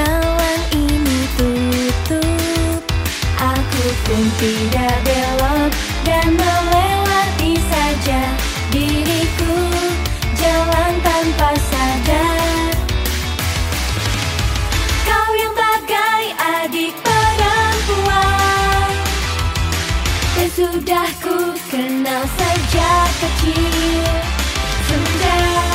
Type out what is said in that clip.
jalan ini tutup. Aku pun tidak belok dan melewati saja diriku. Jalan tanpa sadar. Kau yang bagai adik perempuan Dan sudah ku kenal sejak kecil. Sudah